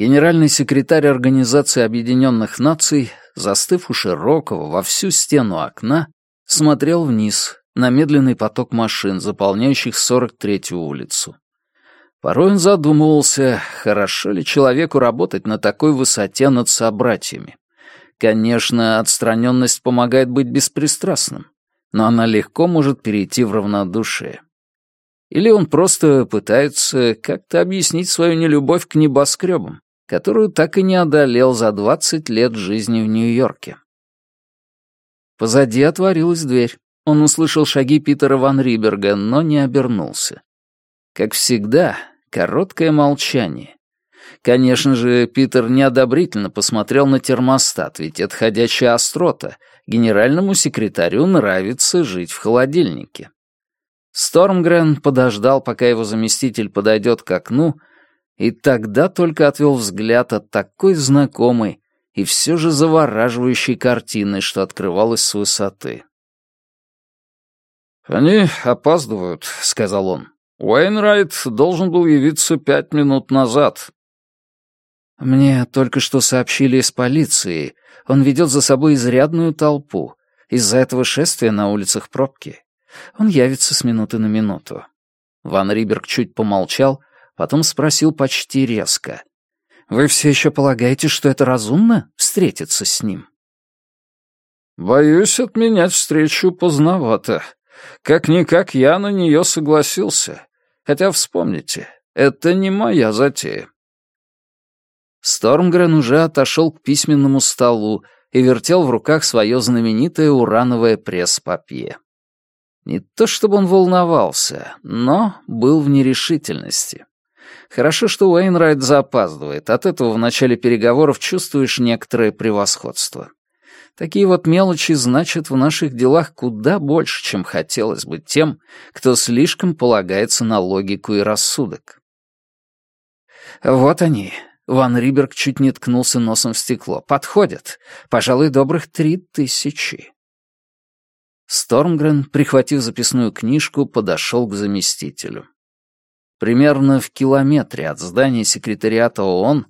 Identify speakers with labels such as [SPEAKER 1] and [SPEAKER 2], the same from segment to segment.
[SPEAKER 1] Генеральный секретарь Организации Объединенных Наций, застыв у широкого во всю стену окна, смотрел вниз на медленный поток машин, заполняющих 43-ю улицу. Порой он задумывался, хорошо ли человеку работать на такой высоте над собратьями. Конечно, отстраненность помогает быть беспристрастным, но она легко может перейти в равнодушие. Или он просто пытается как-то объяснить свою нелюбовь к небоскребам, которую так и не одолел за 20 лет жизни в Нью-Йорке. Позади отворилась дверь. Он услышал шаги Питера Ван Риберга, но не обернулся. Как всегда, короткое молчание. Конечно же, Питер неодобрительно посмотрел на термостат, ведь это ходячая острота. Генеральному секретарю нравится жить в холодильнике. Стормгрен подождал, пока его заместитель подойдет к окну, и тогда только отвел взгляд от такой знакомой и все же завораживающей картины, что открывалась с высоты.
[SPEAKER 2] «Они опаздывают», — сказал он. «Уэйнрайт должен был явиться пять минут назад».
[SPEAKER 1] «Мне только что сообщили из полиции. Он ведет за собой изрядную толпу. Из-за этого шествия на улицах пробки. Он явится с минуты на минуту». Ван Риберг чуть помолчал, потом спросил почти резко. «Вы все еще полагаете, что это разумно — встретиться с ним?»
[SPEAKER 2] «Боюсь, отменять встречу поздновато. Как-никак я на нее согласился. Хотя вспомните, это не моя затея».
[SPEAKER 1] Стормгрен уже отошел к письменному столу и вертел в руках свое знаменитое урановое пресс-папье. Не то чтобы он волновался, но был в нерешительности. Хорошо, что Уэйнрайт запаздывает, от этого в начале переговоров чувствуешь некоторое превосходство. Такие вот мелочи значат в наших делах куда больше, чем хотелось бы тем, кто слишком полагается на логику и рассудок. Вот они. Ван Риберг чуть не ткнулся носом в стекло. Подходят. Пожалуй, добрых три тысячи. Стормгрен, прихватив записную книжку, подошел к заместителю. Примерно в километре от здания секретариата ООН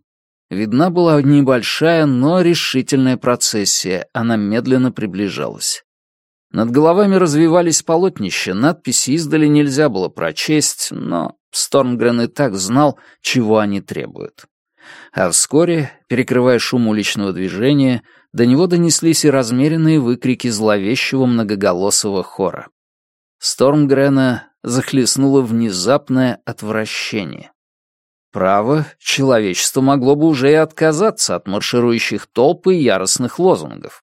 [SPEAKER 1] видна была небольшая, но решительная процессия, она медленно приближалась. Над головами развивались полотнища, надписи издали нельзя было прочесть, но Стормгрен и так знал, чего они требуют. А вскоре, перекрывая шум уличного движения, до него донеслись и размеренные выкрики зловещего многоголосого хора. Стормгрена захлестнуло внезапное отвращение. Право, человечество могло бы уже и отказаться от марширующих толп и яростных лозунгов.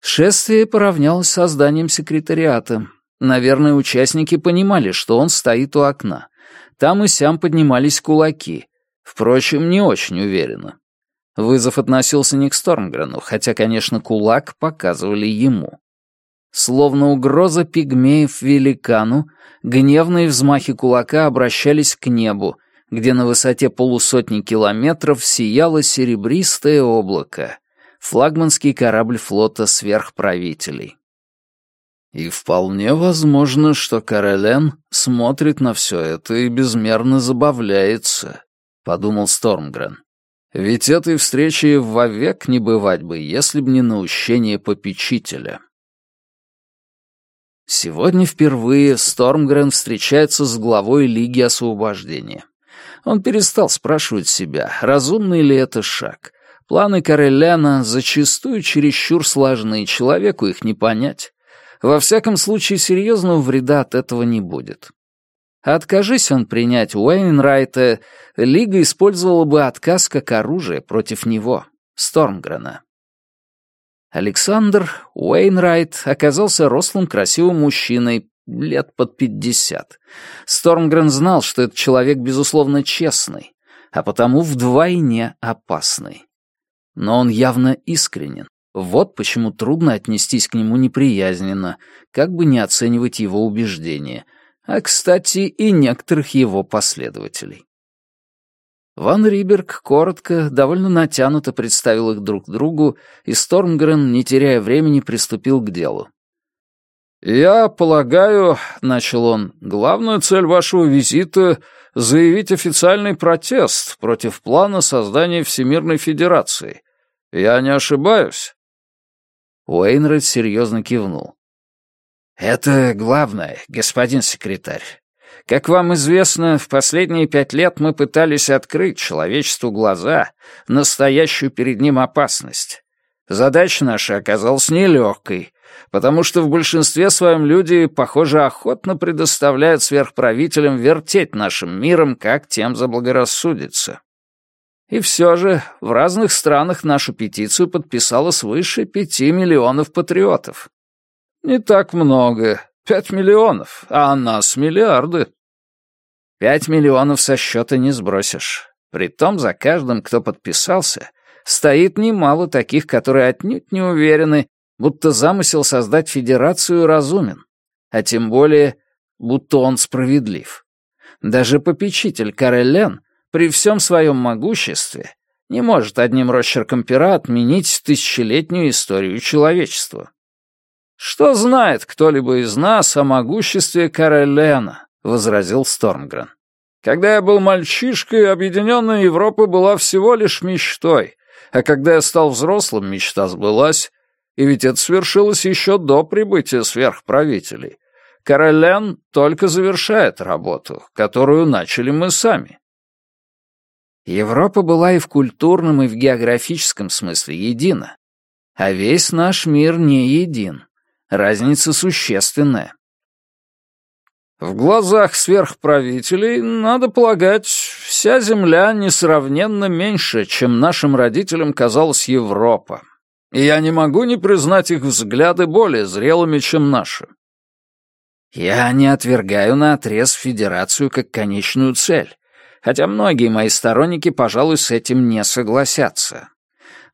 [SPEAKER 1] Шествие поравнялось со зданием секретариата. Наверное, участники понимали, что он стоит у окна. Там и сям поднимались кулаки. Впрочем, не очень уверенно. Вызов относился не к Стормгрену, хотя, конечно, кулак показывали ему. Словно угроза пигмеев великану, гневные взмахи кулака обращались к небу, где на высоте полусотни километров сияло серебристое облако, флагманский корабль флота сверхправителей. И вполне возможно, что Карелен смотрит на все это и безмерно забавляется, подумал Стормгрен. Ведь этой встречи вовек не бывать бы, если б не наущение попечителя. Сегодня впервые Стормгрен встречается с главой Лиги Освобождения. Он перестал спрашивать себя, разумный ли это шаг. Планы Кареляна зачастую чересчур сложны, человеку их не понять. Во всяком случае, серьезного вреда от этого не будет. Откажись он принять Уэйнрайта, Лига использовала бы отказ как оружие против него, Стормгрена. Александр Уэйнрайт оказался рослым красивым мужчиной, лет под пятьдесят. Стормгрен знал, что этот человек, безусловно, честный, а потому вдвойне опасный. Но он явно искренен. Вот почему трудно отнестись к нему неприязненно, как бы не оценивать его убеждения, а, кстати, и некоторых его последователей. Ван Риберг коротко, довольно натянуто представил их друг другу, и Стормгрен, не теряя времени, приступил к делу. «Я полагаю, — начал он, — главная цель вашего визита
[SPEAKER 2] заявить официальный протест против плана создания Всемирной Федерации. Я не ошибаюсь?»
[SPEAKER 1] Уэйнрайт серьезно кивнул. «Это главное, господин секретарь. Как вам известно, в последние пять лет мы пытались открыть человечеству глаза настоящую перед ним опасность. Задача наша оказалась нелегкой, потому что в большинстве своем люди, похоже, охотно предоставляют сверхправителям вертеть нашим миром, как тем заблагорассудится. И все же в разных странах нашу петицию подписало свыше пяти миллионов патриотов. Не так много, пять миллионов, а нас миллиарды. Пять миллионов со счета не сбросишь. Притом за каждым, кто подписался, стоит немало таких, которые отнюдь не уверены, будто замысел создать федерацию разумен, а тем более, будто он справедлив. Даже попечитель Карелен при всем своем могуществе не может одним росчерком пера отменить тысячелетнюю историю человечества. Что знает кто-либо из нас о могуществе Карелена? — возразил Стормгрен. «Когда я был мальчишкой, объединенная Европа была всего лишь мечтой, а когда я стал взрослым, мечта сбылась, и ведь это свершилось еще до прибытия сверхправителей. Карелен только завершает работу, которую начали мы сами». Европа была и в культурном, и в географическом смысле едина. А весь наш мир не един. Разница существенная. В глазах сверхправителей, надо полагать, вся земля несравненно меньше, чем нашим родителям казалась Европа. И я не могу не признать их взгляды более зрелыми, чем наши. Я не отвергаю на отрез Федерацию как конечную цель, хотя многие мои сторонники, пожалуй, с этим не согласятся.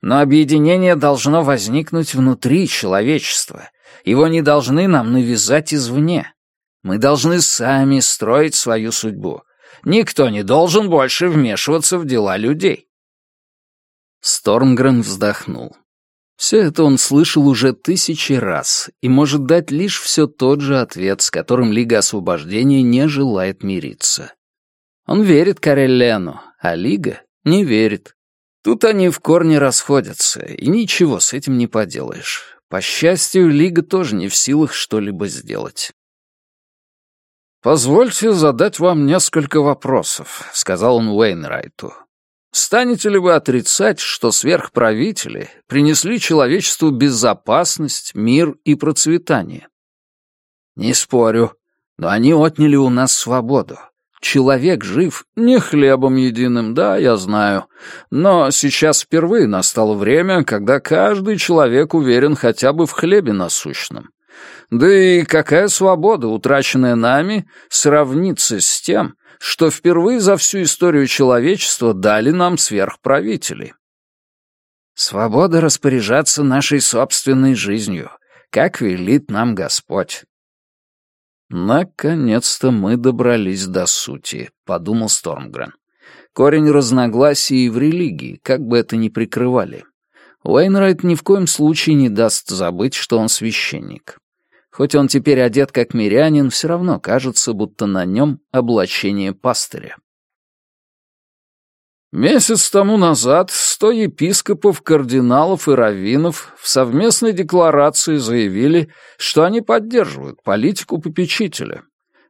[SPEAKER 1] Но объединение должно возникнуть внутри человечества. Его не должны нам навязать извне. Мы должны сами строить свою судьбу. Никто не должен больше вмешиваться в дела людей. Стормгрен вздохнул. Все это он слышал уже тысячи раз и может дать лишь все тот же ответ, с которым Лига Освобождения не желает мириться. Он верит Кареллену, а Лига не верит. Тут они в корне расходятся, и ничего с этим не поделаешь. По счастью, Лига тоже не в силах что-либо сделать. «Позвольте задать вам несколько вопросов», — сказал он Уэйнрайту. «Станете ли вы отрицать, что сверхправители принесли человечеству безопасность, мир и процветание?» «Не спорю, но они отняли у нас свободу. Человек жив не хлебом единым, да, я знаю. Но сейчас впервые настало время, когда каждый человек уверен хотя бы в хлебе насущном. Да и какая свобода, утраченная нами, сравнится с тем, что впервые за всю историю человечества дали нам сверхправители? Свобода распоряжаться нашей собственной жизнью, как велит нам Господь. «Наконец-то мы добрались до сути», — подумал Стормгрен. «Корень разногласий в религии, как бы это ни прикрывали. Уэйнрайт ни в коем случае не даст забыть, что он священник. Хоть он теперь одет как мирянин, все равно кажется, будто на нем облачение пастыря. Месяц тому назад сто епископов, кардиналов и раввинов в совместной декларации заявили, что они поддерживают политику попечителя.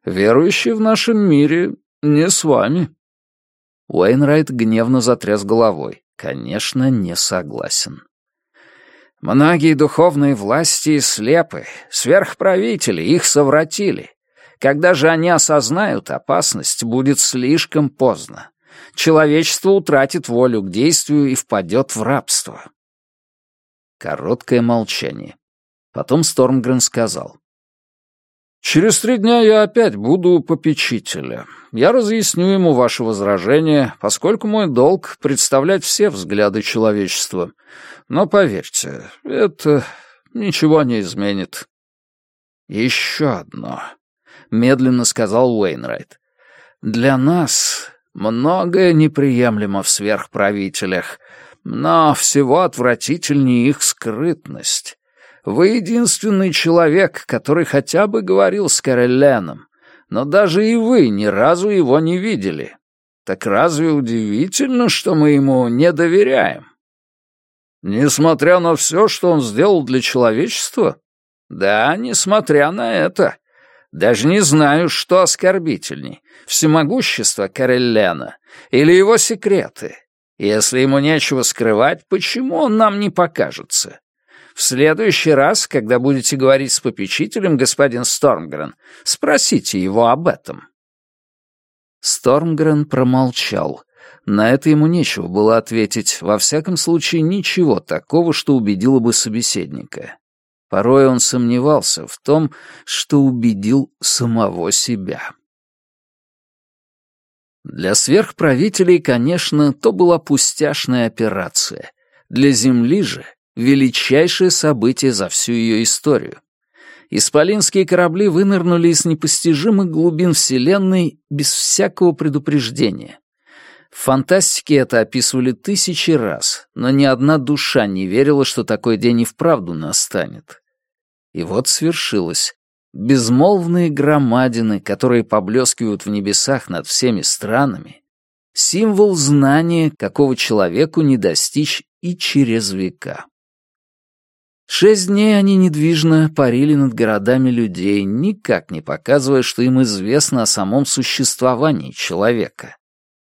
[SPEAKER 1] Верующие в нашем мире не с вами. Уэйнрайт гневно затряс головой. Конечно, не согласен. Многие духовные власти слепы, сверхправители их совратили. Когда же они осознают опасность, будет слишком поздно. Человечество утратит волю к действию и впадет в рабство. Короткое молчание. Потом Стормгрен сказал. «Через три дня я опять буду у попечителя. Я разъясню ему ваше возражение, поскольку мой долг — представлять все взгляды человечества. Но поверьте, это ничего не изменит». «Еще одно», — медленно сказал Уэйнрайт. «Для нас многое неприемлемо в сверхправителях, но всего отвратительнее их скрытность». Вы единственный человек, который хотя бы говорил с Карелленом,
[SPEAKER 2] но даже и вы ни разу его не видели. Так разве удивительно, что мы ему не доверяем? Несмотря на все, что он сделал для человечества? Да, несмотря на это. Даже не знаю, что оскорбительней — всемогущество Кареллена или его секреты. Если ему нечего скрывать, почему он нам не покажется? В следующий раз, когда будете говорить с попечителем, господин Стормгрен, спросите его об этом».
[SPEAKER 1] Стормгрен промолчал. На это ему нечего было ответить, во всяком случае ничего такого, что убедило бы собеседника. Порой он сомневался в том, что убедил самого себя. Для сверхправителей, конечно, то была пустяшная операция. Для Земли же величайшее событие за всю ее историю. Исполинские корабли вынырнули из непостижимых глубин Вселенной без всякого предупреждения. В фантастике это описывали тысячи раз, но ни одна душа не верила, что такой день и вправду настанет. И вот свершилось. Безмолвные громадины, которые поблескивают в небесах над всеми странами, символ знания, какого человеку не достичь и через века. Шесть дней они недвижно парили над городами людей, никак не показывая, что им известно о самом существовании человека.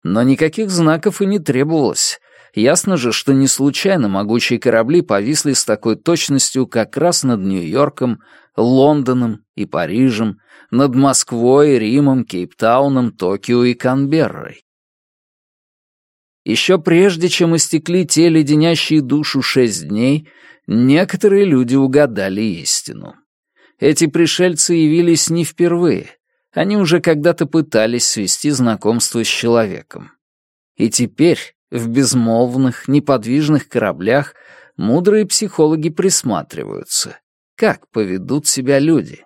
[SPEAKER 1] Но никаких знаков и не требовалось. Ясно же, что не случайно могучие корабли повисли с такой точностью как раз над Нью-Йорком, Лондоном и Парижем, над Москвой, Римом, Кейптауном, Токио и Канберрой. Еще прежде, чем истекли те леденящие душу шесть дней, Некоторые люди угадали истину. Эти пришельцы явились не впервые. Они уже когда-то пытались свести знакомство с человеком. И теперь в безмолвных, неподвижных кораблях мудрые психологи присматриваются, как поведут себя люди.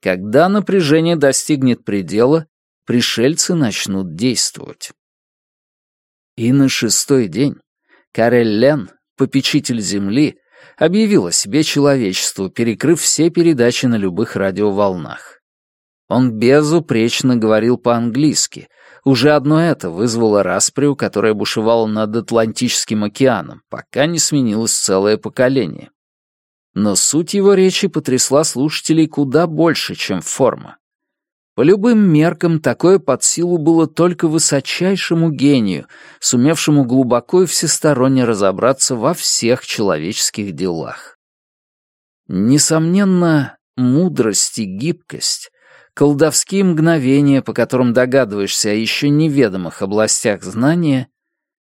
[SPEAKER 1] Когда напряжение достигнет предела, пришельцы начнут действовать. И на шестой день Карель Лен, попечитель Земли, объявил о себе человечеству, перекрыв все передачи на любых радиоволнах. Он безупречно говорил по-английски. Уже одно это вызвало расприю, которая бушевала над Атлантическим океаном, пока не сменилось целое поколение. Но суть его речи потрясла слушателей куда больше, чем форма. По любым меркам такое под силу было только высочайшему гению, сумевшему глубоко и всесторонне разобраться во всех человеческих делах. Несомненно, мудрость и гибкость, колдовские мгновения, по которым догадываешься о еще неведомых областях знания,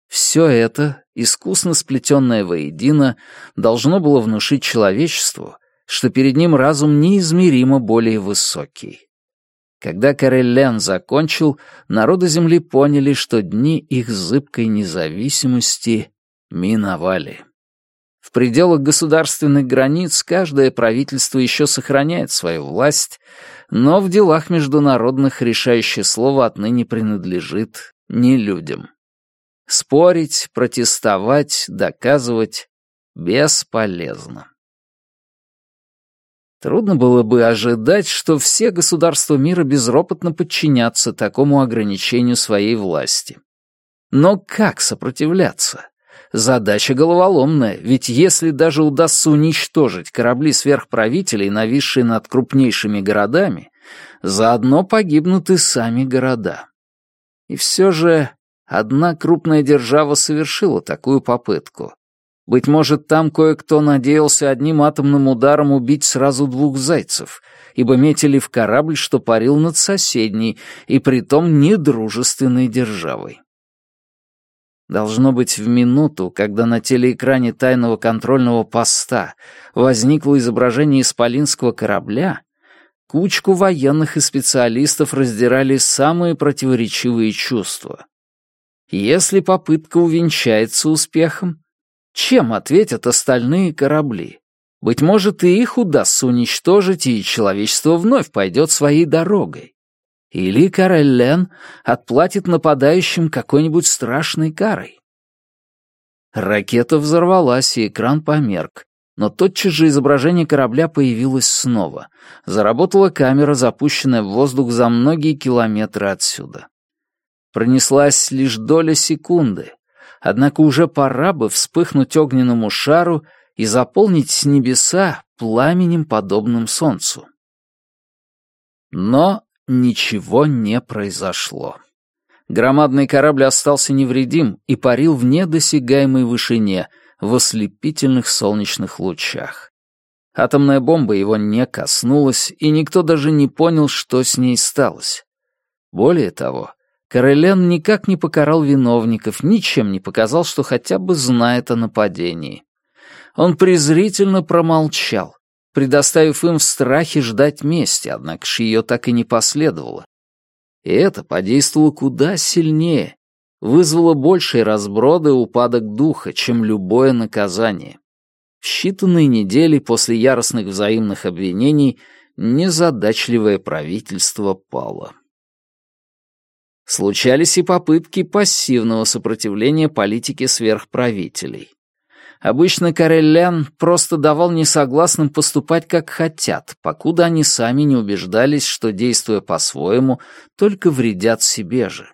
[SPEAKER 1] все это, искусно сплетенное воедино, должно было внушить человечеству, что перед ним разум неизмеримо более высокий. Когда Кареллен закончил, народы Земли поняли, что дни их зыбкой независимости миновали. Пределах государственных границ каждое правительство еще сохраняет свою власть, но в делах международных решающее слово отныне принадлежит не людям. Спорить, протестовать, доказывать бесполезно. Трудно было бы ожидать, что все государства мира безропотно подчинятся такому ограничению своей власти. Но как сопротивляться? Задача головоломная, ведь если даже удастся уничтожить корабли сверхправителей, нависшие над крупнейшими городами, заодно погибнут и сами города. И все же одна крупная держава совершила такую попытку. Быть может, там кое-кто надеялся одним атомным ударом убить сразу двух зайцев, ибо метили в корабль, что парил над соседней, и притом недружественной державой. Должно быть, в минуту, когда на телеэкране тайного контрольного поста возникло изображение исполинского корабля, кучку военных и специалистов раздирали самые противоречивые чувства. Если попытка увенчается успехом, чем ответят остальные корабли? Быть может, и их удастся уничтожить, и человечество вновь пойдет своей дорогой. Или Кареллен отплатит нападающим какой-нибудь страшной карой. Ракета взорвалась, и экран померк. Но тотчас же изображение корабля появилось снова. Заработала камера, запущенная в воздух за многие километры отсюда. Пронеслась лишь доля секунды, однако уже пора бы вспыхнуть огненному шару и заполнить небеса пламенем, подобным солнцу. Но ничего не произошло. Громадный корабль остался невредим и парил в недосягаемой вышине, в ослепительных солнечных лучах. Атомная бомба его не коснулась, и никто даже не понял, что с ней сталось. Более того, Карелен никак не покарал виновников, ничем не показал, что хотя бы знает о нападении. Он презрительно промолчал, предоставив им в страхе ждать мести, однако ж ее так и не последовало. И это подействовало куда сильнее, вызвало большие разброды и упадок духа, чем любое наказание. В считанные недели после яростных взаимных обвинений незадачливое правительство пало. Случались и попытки пассивного сопротивления политике сверхправителей. Обычно Кареллян просто давал несогласным поступать как хотят, покуда они сами не убеждались, что, действуя по-своему, только вредят себе же.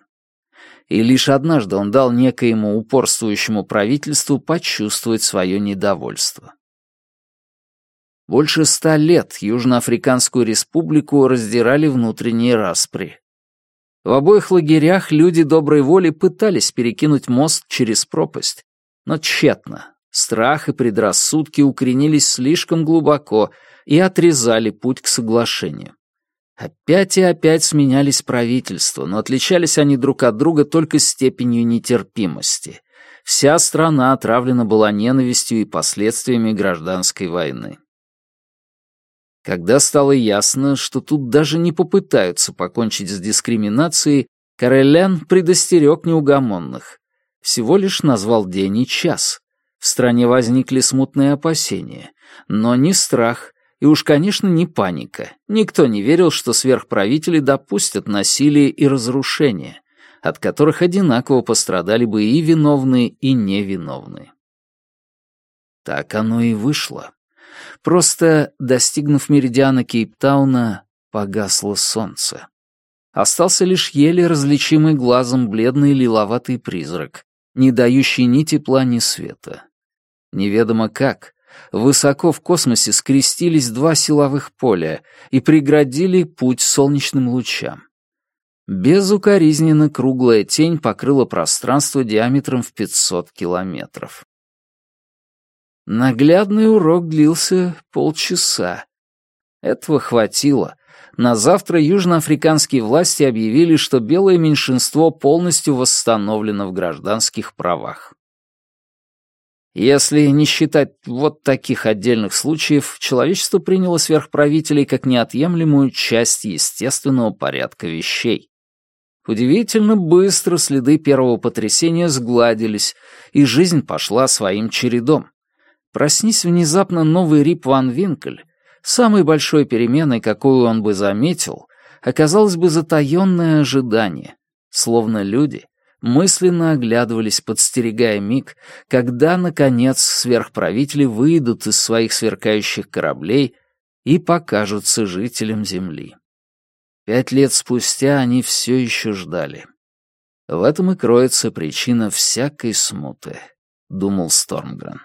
[SPEAKER 1] И лишь однажды он дал некоему упорствующему правительству почувствовать свое недовольство. Больше ста лет Южноафриканскую республику раздирали внутренние распри. В обоих лагерях люди доброй воли пытались перекинуть мост через пропасть, но тщетно. Страх и предрассудки укоренились слишком глубоко и отрезали путь к соглашению. Опять и опять сменялись правительства, но отличались они друг от друга только степенью нетерпимости. Вся страна отравлена была ненавистью и последствиями гражданской войны. Когда стало ясно, что тут даже не попытаются покончить с дискриминацией, Карелян предостерег неугомонных. Всего лишь назвал день и час. В стране возникли смутные опасения, но не страх и уж, конечно, не паника. Никто не верил, что сверхправители допустят насилие и разрушение, от которых одинаково пострадали бы и виновные, и невиновные. Так оно и вышло. Просто, достигнув меридиана Кейптауна, погасло солнце. Остался лишь еле различимый глазом бледный лиловатый призрак, не дающий ни тепла, ни света. Неведомо как, высоко в космосе скрестились два силовых поля и преградили путь солнечным лучам. Безукоризненно круглая тень покрыла пространство диаметром в 500 километров. Наглядный урок длился полчаса. Этого хватило. На завтра южноафриканские власти объявили, что белое меньшинство полностью восстановлено в гражданских правах. Если не считать вот таких отдельных случаев, человечество приняло сверхправителей как неотъемлемую часть естественного порядка вещей. Удивительно быстро следы первого потрясения сгладились, и жизнь пошла своим чередом. Проснись внезапно новый Рип Ван Винкель, самой большой переменой, какую он бы заметил, оказалось бы затаённое ожидание, словно люди мысленно оглядывались, подстерегая миг, когда, наконец, сверхправители выйдут из своих сверкающих кораблей и покажутся жителям Земли. Пять лет спустя они все еще ждали. В этом и кроется причина всякой смуты, — думал Стормгрен.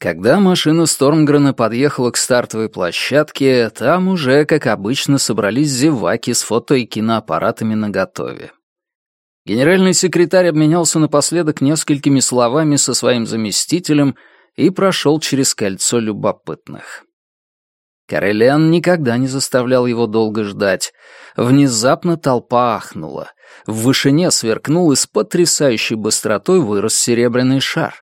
[SPEAKER 1] Когда машина Стормгрена подъехала к стартовой площадке, там уже, как обычно, собрались зеваки с фото и киноаппаратами наготове. Генеральный секретарь обменялся напоследок несколькими словами со своим заместителем и прошел через кольцо любопытных. Карелиан никогда не заставлял его долго ждать. Внезапно толпа ахнула. В вышине сверкнул и с потрясающей быстротой вырос серебряный шар.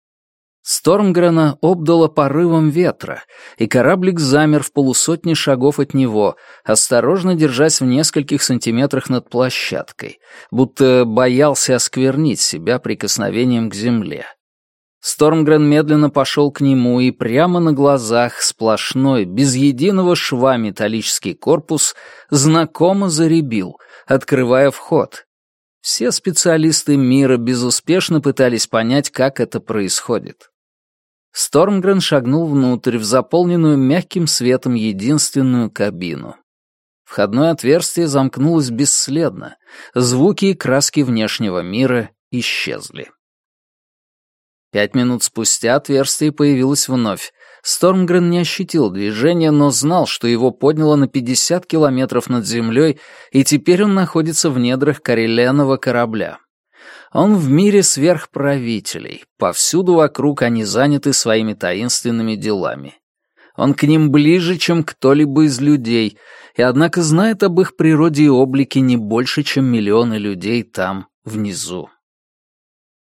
[SPEAKER 1] Стормгрена обдало порывом ветра, и кораблик замер в полусотни шагов от него, осторожно держась в нескольких сантиметрах над площадкой, будто боялся осквернить себя прикосновением к земле. Стормгрен медленно пошел к нему, и прямо на глазах сплошной, без единого шва металлический корпус знакомо заребил, открывая вход. Все специалисты мира безуспешно пытались понять, как это происходит. Стормгрен шагнул внутрь, в заполненную мягким светом единственную кабину. Входное отверстие замкнулось бесследно. Звуки и краски внешнего мира исчезли. Пять минут спустя отверстие появилось вновь. Стормгрен не ощутил движения, но знал, что его подняло на 50 километров над землей, и теперь он находится в недрах кареленного корабля. Он в мире сверхправителей. Повсюду вокруг они заняты своими таинственными делами. Он к ним ближе, чем кто-либо из людей, и однако знает об их природе и облике не больше, чем миллионы людей там, внизу.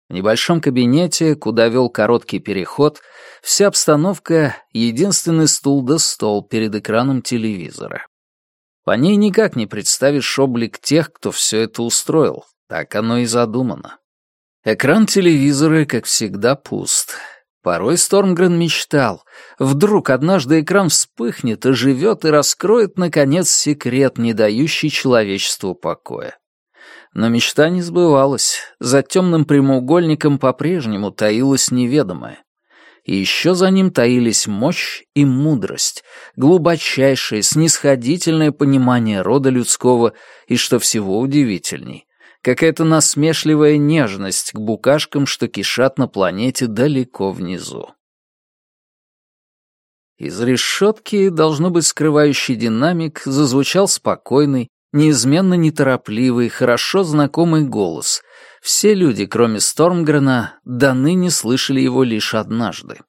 [SPEAKER 1] В небольшом кабинете, куда вел короткий переход, вся обстановка — единственный стул да стол перед экраном телевизора. По ней никак не представишь облик тех, кто все это устроил. Так оно и задумано. Экран телевизора, как всегда, пуст. Порой Стормгрен мечтал. Вдруг однажды экран вспыхнет, оживет и раскроет, наконец, секрет, не дающий человечеству покоя. Но мечта не сбывалась. За темным прямоугольником по-прежнему таилось неведомое. И еще за ним таились мощь и мудрость, глубочайшее, снисходительное понимание рода людского и, что всего удивительней, какая-то насмешливая нежность к букашкам, что кишат на планете далеко внизу. Из решетки, должно быть, скрывающий динамик, зазвучал спокойный, неизменно неторопливый, хорошо знакомый голос. Все люди, кроме Стормгрена, до ныне слышали его лишь однажды.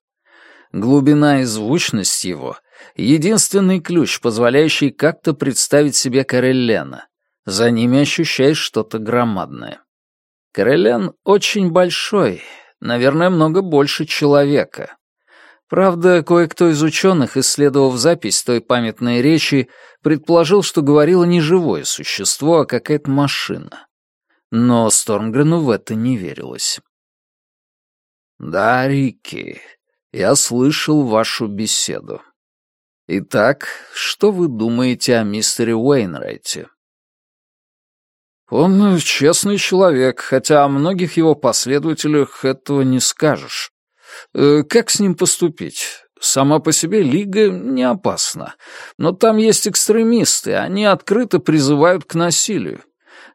[SPEAKER 1] Глубина и звучность его — единственный ключ, позволяющий как-то представить себе Кареллена, за ними ощущаешь что-то громадное. Корелен очень большой, наверное, много больше человека. Правда, кое-кто из ученых, исследовав запись той памятной речи, предположил, что говорило не живое существо, а какая-то машина. Но Стормгрену в это не верилось. «Да, Рикки, я слышал вашу беседу. Итак, что вы думаете о мистере Уэйнрайте?» Он честный человек, хотя о многих его последователях этого не скажешь. Э, как с ним поступить? Сама по себе Лига не опасна. Но там есть экстремисты, они открыто призывают к насилию.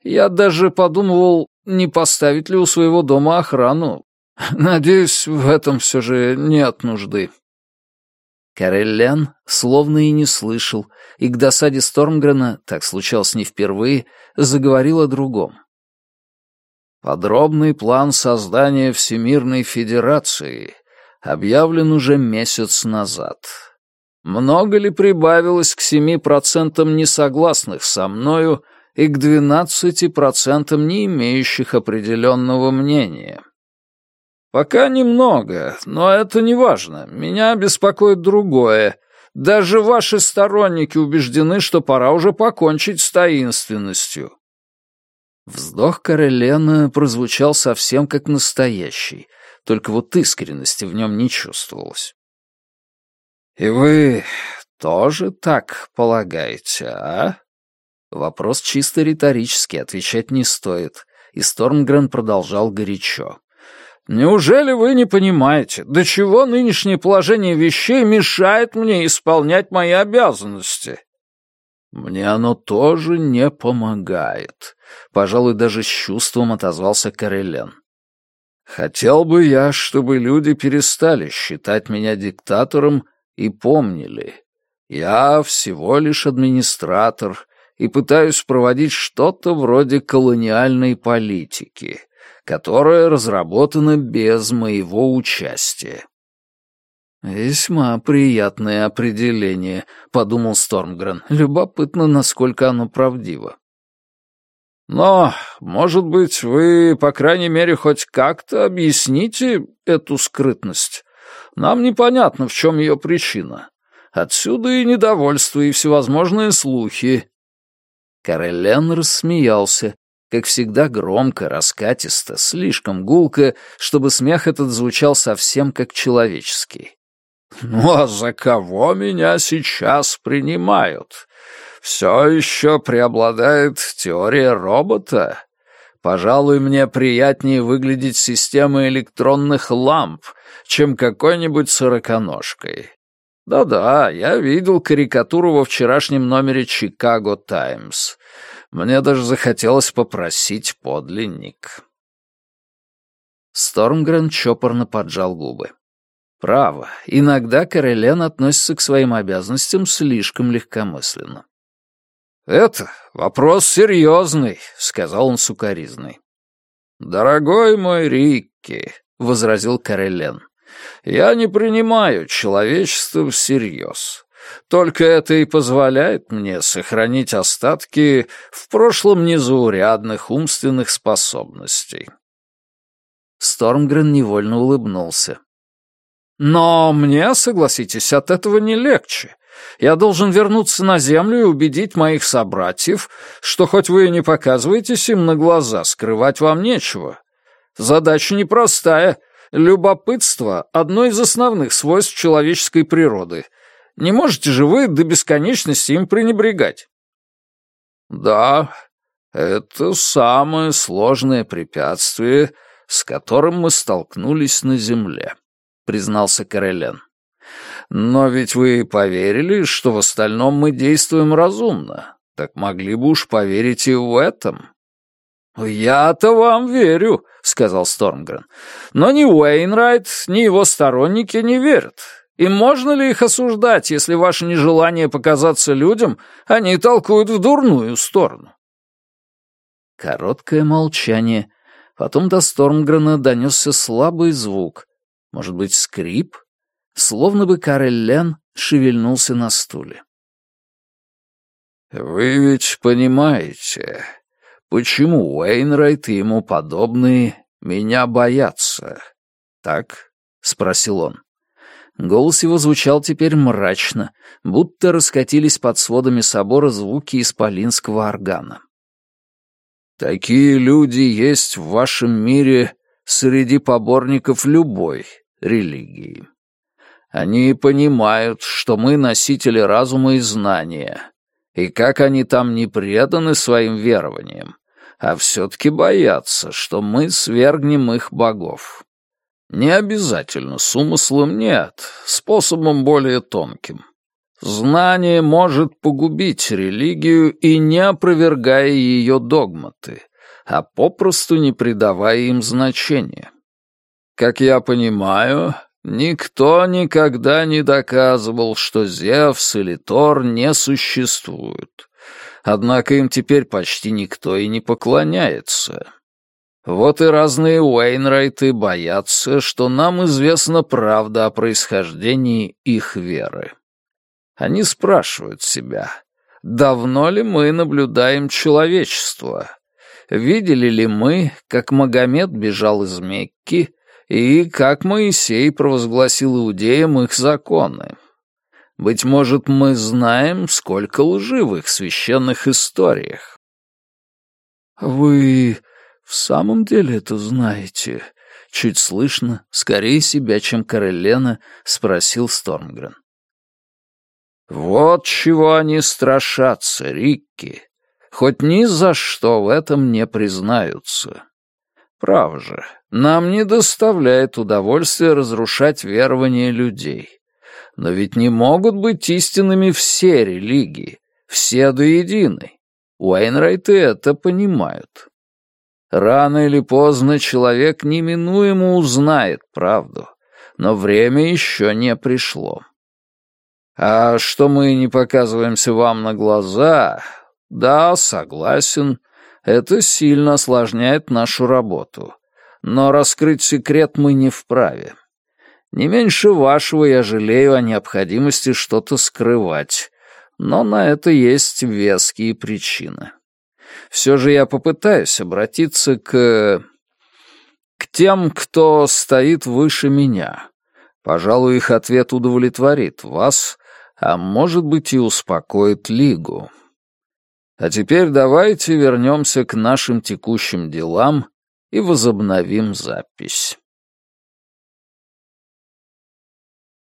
[SPEAKER 1] Я даже подумывал, не поставить ли у своего дома охрану. Надеюсь, в этом все же нет нужды. Кареллян словно и не слышал, и к досаде Стормгрена, так случалось не впервые, заговорил о другом. Подробный план создания Всемирной Федерации объявлен уже месяц назад. Много ли прибавилось к семи процентам несогласных со мною и к двенадцати процентам не имеющих определенного мнения? «Пока немного, но это не важно. Меня беспокоит другое. Даже ваши сторонники убеждены, что пора уже покончить с таинственностью». Вздох Карелена прозвучал совсем как настоящий, только вот искренности в нем не чувствовалось. «И вы тоже так полагаете, а?» Вопрос чисто риторический, отвечать не стоит, и Стормгрен продолжал горячо. Неужели вы не понимаете, до чего нынешнее положение вещей мешает мне исполнять мои обязанности? Мне оно тоже не помогает. Пожалуй, даже с чувством отозвался Карелен. Хотел бы я, чтобы люди перестали считать меня диктатором и помнили. Я всего лишь администратор и пытаюсь проводить что-то вроде колониальной политики — которая разработана без моего участия. «Весьма приятное определение», — подумал Стормгрен. «Любопытно, насколько оно правдиво». «Но, может быть, вы, по крайней мере, хоть как-то объясните эту скрытность? Нам непонятно, в чем ее причина. Отсюда и недовольство, и всевозможные слухи». Карелен рассмеялся, как всегда громко, раскатисто, слишком гулко, чтобы смех этот звучал совсем как человеческий. «Ну а за кого меня сейчас принимают? Все еще преобладает теория робота.
[SPEAKER 2] Пожалуй, мне приятнее выглядеть системой электронных ламп, чем какой-нибудь сороконожкой. Да-да, я видел карикатуру во вчерашнем номере «Чикаго Таймс». Мне даже захотелось попросить подлинник.
[SPEAKER 1] Стормгрен чопорно поджал губы. Право, иногда Карелен относится к своим обязанностям слишком легкомысленно.
[SPEAKER 2] «Это вопрос серьезный», — сказал он сукоризный. «Дорогой мой Рикки», — возразил Карелен, — «я не принимаю человечество всерьез. Только это и позволяет мне сохранить остатки в прошлом незаурядных умственных способностей».
[SPEAKER 1] Стормгрен невольно улыбнулся.
[SPEAKER 2] «Но мне, согласитесь, от этого не легче. Я должен вернуться на Землю и убедить моих собратьев, что хоть вы и не показываетесь им на глаза, скрывать вам нечего. Задача непростая. Любопытство — одно из основных свойств человеческой природы. Не можете же вы до бесконечности им пренебрегать? Да, это самое сложное препятствие, с которым мы столкнулись на Земле, признался Карелен. Но ведь вы поверили, что в остальном мы действуем разумно. Так могли бы уж поверить и в этом. «Я-то вам верю», — сказал Стормгрен. «Но ни Уэйнрайт, ни его сторонники не верят. И можно ли их осуждать, если ваше нежелание показаться людям они толкуют в дурную сторону?»
[SPEAKER 1] Короткое молчание. Потом до Стормгрена донесся слабый звук. Может быть, скрип? Словно бы Карель шевельнулся на стуле.
[SPEAKER 2] «Вы ведь понимаете, почему Уэйнрайт и ему подобные меня боятся, так?» — спросил он.
[SPEAKER 1] Голос его звучал теперь мрачно, будто раскатились под сводами собора звуки исполинского органа.
[SPEAKER 2] «Такие люди есть в вашем мире среди поборников любой религии. Они понимают, что мы носители разума и знания, и как они там не преданы своим верованиям, а все-таки боятся, что мы свергнем их богов. Не обязательно с умыслом нет, способом более тонким. Знание может погубить религию и не опровергая ее догматы, а попросту не придавая им значения. Как я понимаю, Никто никогда не доказывал, что Зевс или Тор не существуют. Однако им теперь почти никто и не поклоняется. Вот и разные Уэйнрайты боятся, что нам известна правда о происхождении их веры. Они спрашивают себя, давно ли мы наблюдаем человечество? Видели ли мы, как Магомед бежал из Мекки, и как Моисей провозгласил иудеям их законы. Быть может, мы знаем, сколько лжи в их священных историях. «Вы в самом деле это знаете?» Чуть слышно, скорее себя, чем Карелена, спросил Стормгрен. «Вот чего они страшатся, Рикки. Хоть ни за что в этом не признаются. Право же, нам не доставляет удовольствия разрушать верования людей. Но ведь не могут быть истинными все религии, все до единой. Уэйнрайты это понимают. Рано или поздно человек неминуемо узнает правду, но время еще не пришло. А что мы не показываемся вам на глаза, да, согласен, это сильно осложняет нашу работу. Но раскрыть секрет мы не вправе. Не меньше вашего я жалею о необходимости что-то скрывать, но на это есть веские причины. Все же я попытаюсь обратиться к... к тем, кто стоит выше меня. Пожалуй, их ответ удовлетворит вас, а может быть и успокоит Лигу. А теперь давайте вернемся к нашим текущим делам и возобновим запись.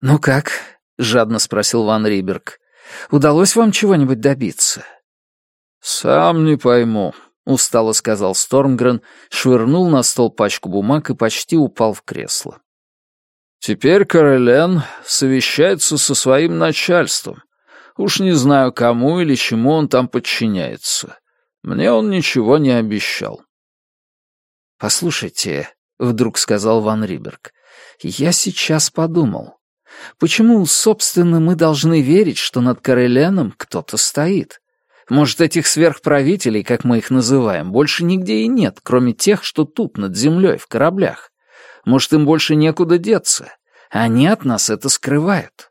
[SPEAKER 1] «Ну как?» — жадно спросил Ван Риберг. «Удалось вам чего-нибудь добиться?»
[SPEAKER 2] «Сам не пойму», —
[SPEAKER 1] устало сказал Стормгрен, швырнул на стол пачку бумаг и почти упал в кресло.
[SPEAKER 2] «Теперь Каролен совещается со своим начальством. Уж не знаю, кому или чему он там подчиняется. Мне он ничего не обещал».
[SPEAKER 1] «Послушайте», — вдруг сказал Ван Риберг, — «я сейчас подумал. Почему, собственно, мы должны верить, что над Кареленом кто-то стоит? Может, этих сверхправителей, как мы их называем, больше нигде и нет, кроме тех, что тут, над землей, в кораблях? Может, им больше некуда деться? Они от нас это скрывают.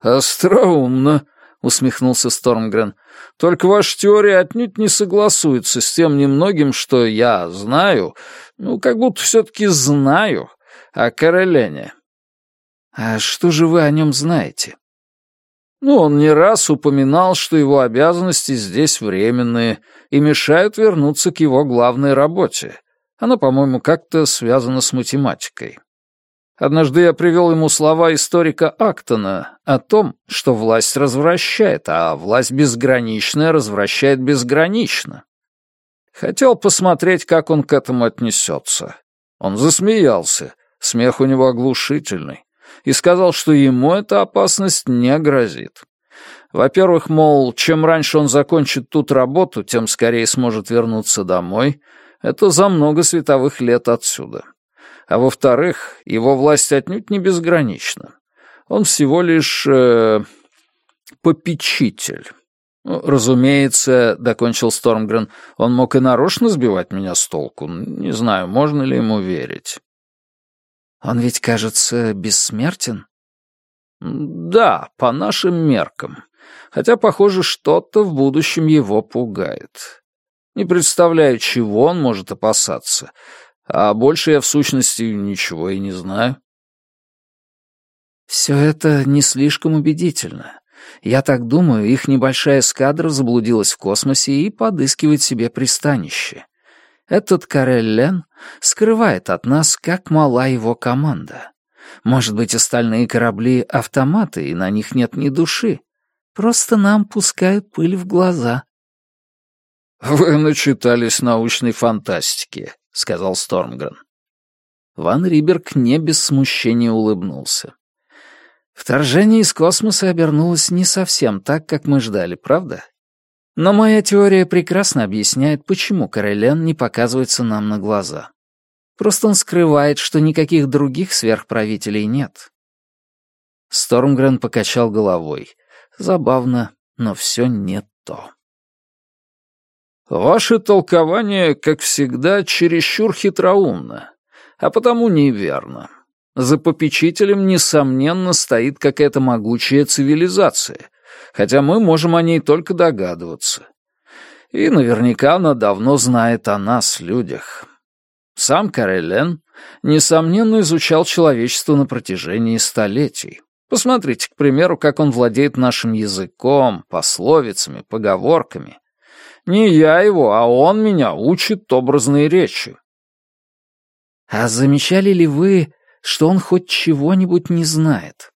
[SPEAKER 2] «Остроумно», — усмехнулся Стормгрен. «Только ваша теория отнюдь не согласуется с тем немногим, что я знаю, ну, как будто все-таки знаю о Каролене».
[SPEAKER 1] «А что же вы о нем знаете?»
[SPEAKER 2] Ну, он не раз упоминал, что его обязанности здесь временные и мешают вернуться к его главной работе. Она, по-моему, как-то связана с математикой. Однажды я привел ему слова историка Актона о том, что власть развращает, а власть безграничная развращает безгранично. Хотел посмотреть, как он к этому отнесется. Он засмеялся, смех у него оглушительный и сказал, что ему эта опасность не грозит. Во-первых, мол, чем раньше он закончит тут работу, тем скорее сможет вернуться домой. Это за много световых лет отсюда. А во-вторых, его власть отнюдь не безгранична. Он всего лишь э, попечитель. Ну, разумеется, — докончил Стормгрен, — он мог и нарочно сбивать меня с толку. Не знаю, можно ли ему верить.
[SPEAKER 1] Он ведь, кажется, бессмертен?
[SPEAKER 2] Да, по нашим меркам. Хотя, похоже, что-то в будущем его пугает. Не представляю, чего он может опасаться. А больше я, в сущности, ничего и не знаю.
[SPEAKER 1] Все это не слишком убедительно. Я так думаю, их небольшая эскадра заблудилась в космосе и подыскивает себе пристанище. Этот Кареллен скрывает от нас, как мала его команда. Может быть, остальные корабли — автоматы, и на них нет ни души. Просто нам пускают пыль в глаза».
[SPEAKER 2] «Вы начитались научной фантастики», — сказал Стормгрен.
[SPEAKER 1] Ван Риберг не без смущения улыбнулся. Вторжение из космоса обернулось не совсем так, как мы ждали, правда? Но моя теория прекрасно объясняет, почему Карелен не показывается нам на глаза. Просто он скрывает, что никаких других сверхправителей нет. Стормгрен покачал головой. Забавно, но все не то.
[SPEAKER 2] «Ваше толкование, как всегда, чересчур хитроумно, а потому неверно. За попечителем, несомненно, стоит какая-то могучая цивилизация, хотя мы можем о ней только догадываться. И наверняка она давно знает о нас, людях. Сам Карелен, несомненно, изучал человечество на протяжении столетий. Посмотрите, к примеру, как он владеет нашим языком, пословицами, поговорками. Не я его, а он меня учит образной речи.
[SPEAKER 1] А замечали ли вы, что он хоть чего-нибудь не знает?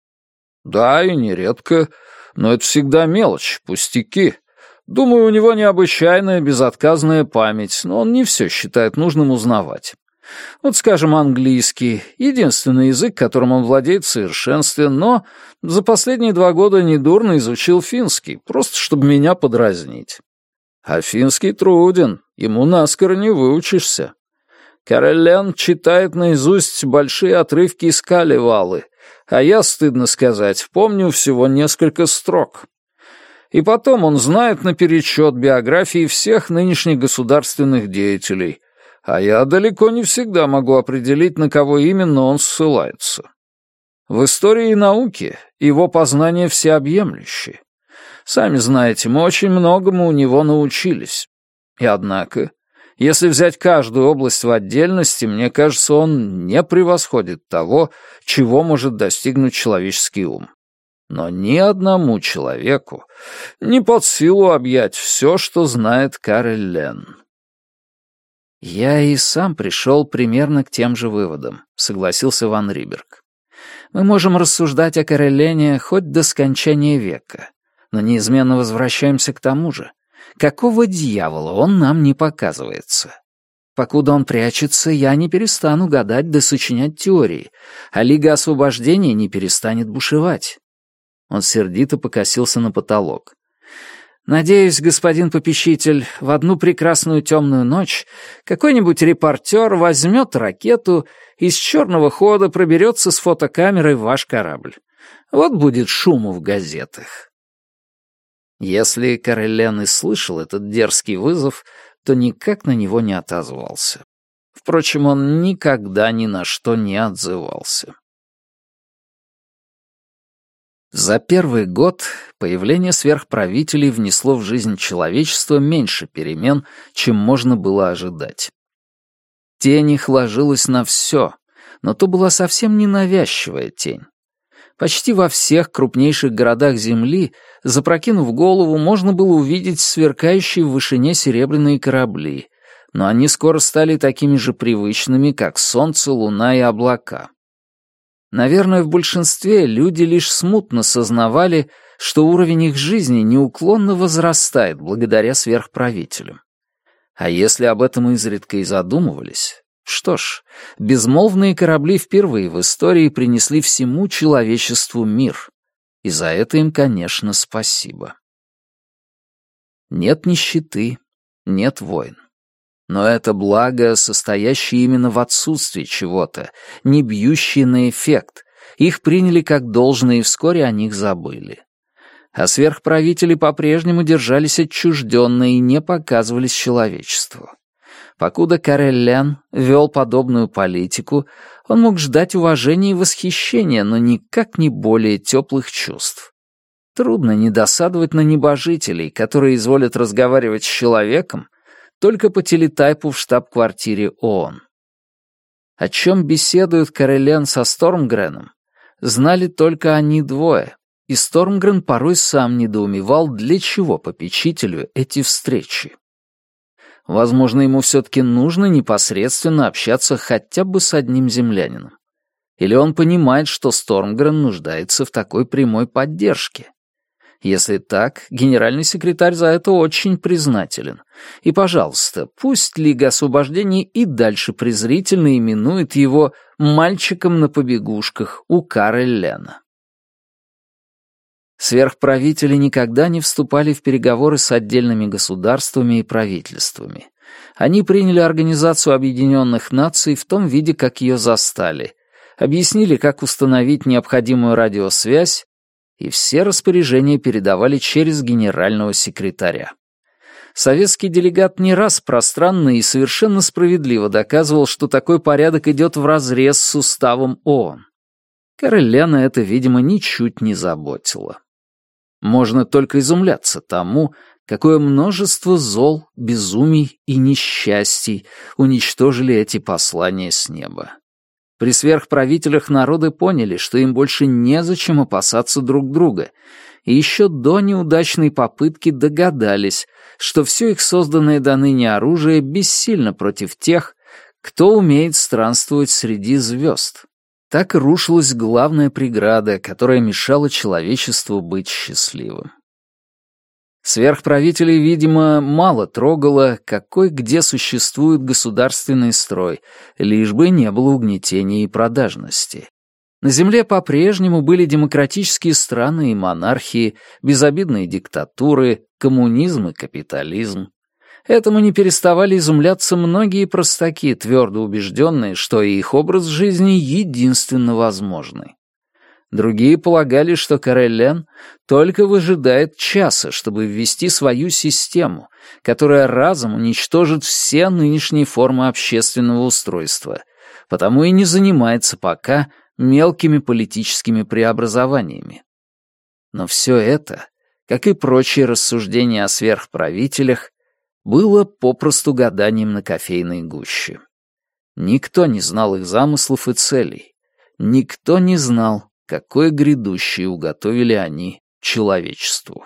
[SPEAKER 2] Да, и нередко но это всегда мелочь, пустяки. Думаю, у него необычайная безотказная память, но он не все считает нужным узнавать. Вот, скажем, английский — единственный язык, которым он владеет в совершенстве, но за последние два года недурно изучил финский, просто чтобы меня подразнить. А финский труден, ему наскоро не выучишься. Карелен читает наизусть большие отрывки из Калевалы, а я, стыдно сказать, помню всего несколько строк. И потом он знает наперечет биографии всех нынешних государственных деятелей, а я далеко не всегда могу определить, на кого именно он ссылается. В истории и науке его познания всеобъемлющие. Сами знаете, мы очень многому у него научились. И однако если взять каждую область в отдельности, мне кажется, он не превосходит того, чего может достигнуть человеческий ум. Но ни одному человеку не под силу объять все, что знает Карель Лен.
[SPEAKER 1] «Я и сам пришел примерно к тем же выводам», — согласился Ван Риберг. «Мы можем рассуждать о Карелене хоть до скончания века, но неизменно возвращаемся к тому же. Какого дьявола он нам не показывается? Покуда он прячется, я не перестану гадать да сочинять теории, а Лига Освобождения не перестанет бушевать. Он сердито покосился на потолок. Надеюсь, господин попечитель, в одну прекрасную темную ночь какой-нибудь репортер возьмет ракету и с черного хода проберется с фотокамерой в ваш корабль. Вот будет шуму в газетах. Если Карелен и слышал этот дерзкий вызов, то никак на него не отозвался. Впрочем, он никогда ни на что не отзывался. За первый год появление сверхправителей внесло в жизнь человечества меньше перемен, чем можно было ожидать. Тень их ложилась на все, но то была совсем ненавязчивая тень. Почти во всех крупнейших городах Земли, запрокинув голову, можно было увидеть сверкающие в вышине серебряные корабли, но они скоро стали такими же привычными, как солнце, луна и облака. Наверное, в большинстве люди лишь смутно сознавали, что уровень их жизни неуклонно возрастает благодаря сверхправителям. А если об этом изредка и задумывались, что ж, безмолвные корабли впервые в истории принесли всему человечеству мир, и за это им, конечно, спасибо. Нет нищеты, нет войн. Но это благо, состоящее именно в отсутствии чего-то, не бьющее на эффект. Их приняли как должное, и вскоре о них забыли. А сверхправители по-прежнему держались отчужденно и не показывались человечеству. Покуда Кареллян вел подобную политику, он мог ждать уважения и восхищения, но никак не более теплых чувств. Трудно не досадовать на небожителей, которые изволят разговаривать с человеком, только по телетайпу в штаб-квартире ООН. О чем беседуют Карелен со Стормгреном, знали только они двое, и Стормгрен порой сам недоумевал, для чего попечителю эти встречи. Возможно, ему все-таки нужно непосредственно общаться хотя бы с одним землянином. Или он понимает, что Стормгрен нуждается в такой прямой поддержке. Если так, генеральный секретарь за это очень признателен. И, пожалуйста, пусть Лига Освобождения и дальше презрительно именует его «мальчиком на побегушках» у Кареллена. Сверхправители никогда не вступали в переговоры с отдельными государствами и правительствами. Они приняли Организацию Объединенных Наций в том виде, как ее застали, объяснили, как установить необходимую радиосвязь, и все распоряжения передавали через генерального секретаря. Советский делегат не раз пространно и совершенно справедливо доказывал, что такой порядок идет вразрез с уставом ООН. Карелена это, видимо, ничуть не заботило. Можно только изумляться тому, какое множество зол, безумий и несчастий уничтожили эти послания с неба. При сверхправителях народы поняли, что им больше незачем опасаться друг друга, и еще до неудачной попытки догадались, что все их созданное до ныне оружие бессильно против тех, кто умеет странствовать среди звезд. Так рушилась главная преграда, которая мешала человечеству быть счастливым. Сверхправителей, видимо, мало трогало, какой где существует государственный строй, лишь бы не было угнетения и продажности. На Земле по-прежнему были демократические страны и монархии, безобидные диктатуры, коммунизм и капитализм. Этому не переставали изумляться многие простаки, твердо убежденные, что их образ жизни единственно возможный. Другие полагали, что Карелен только выжидает часа, чтобы ввести свою систему, которая разом уничтожит все нынешние формы общественного устройства, потому и не занимается пока мелкими политическими преобразованиями. Но все это, как и прочие рассуждения о сверхправителях, было попросту гаданием на кофейной гуще. Никто не знал их замыслов и целей. Никто не знал, какое грядущее уготовили они человечеству.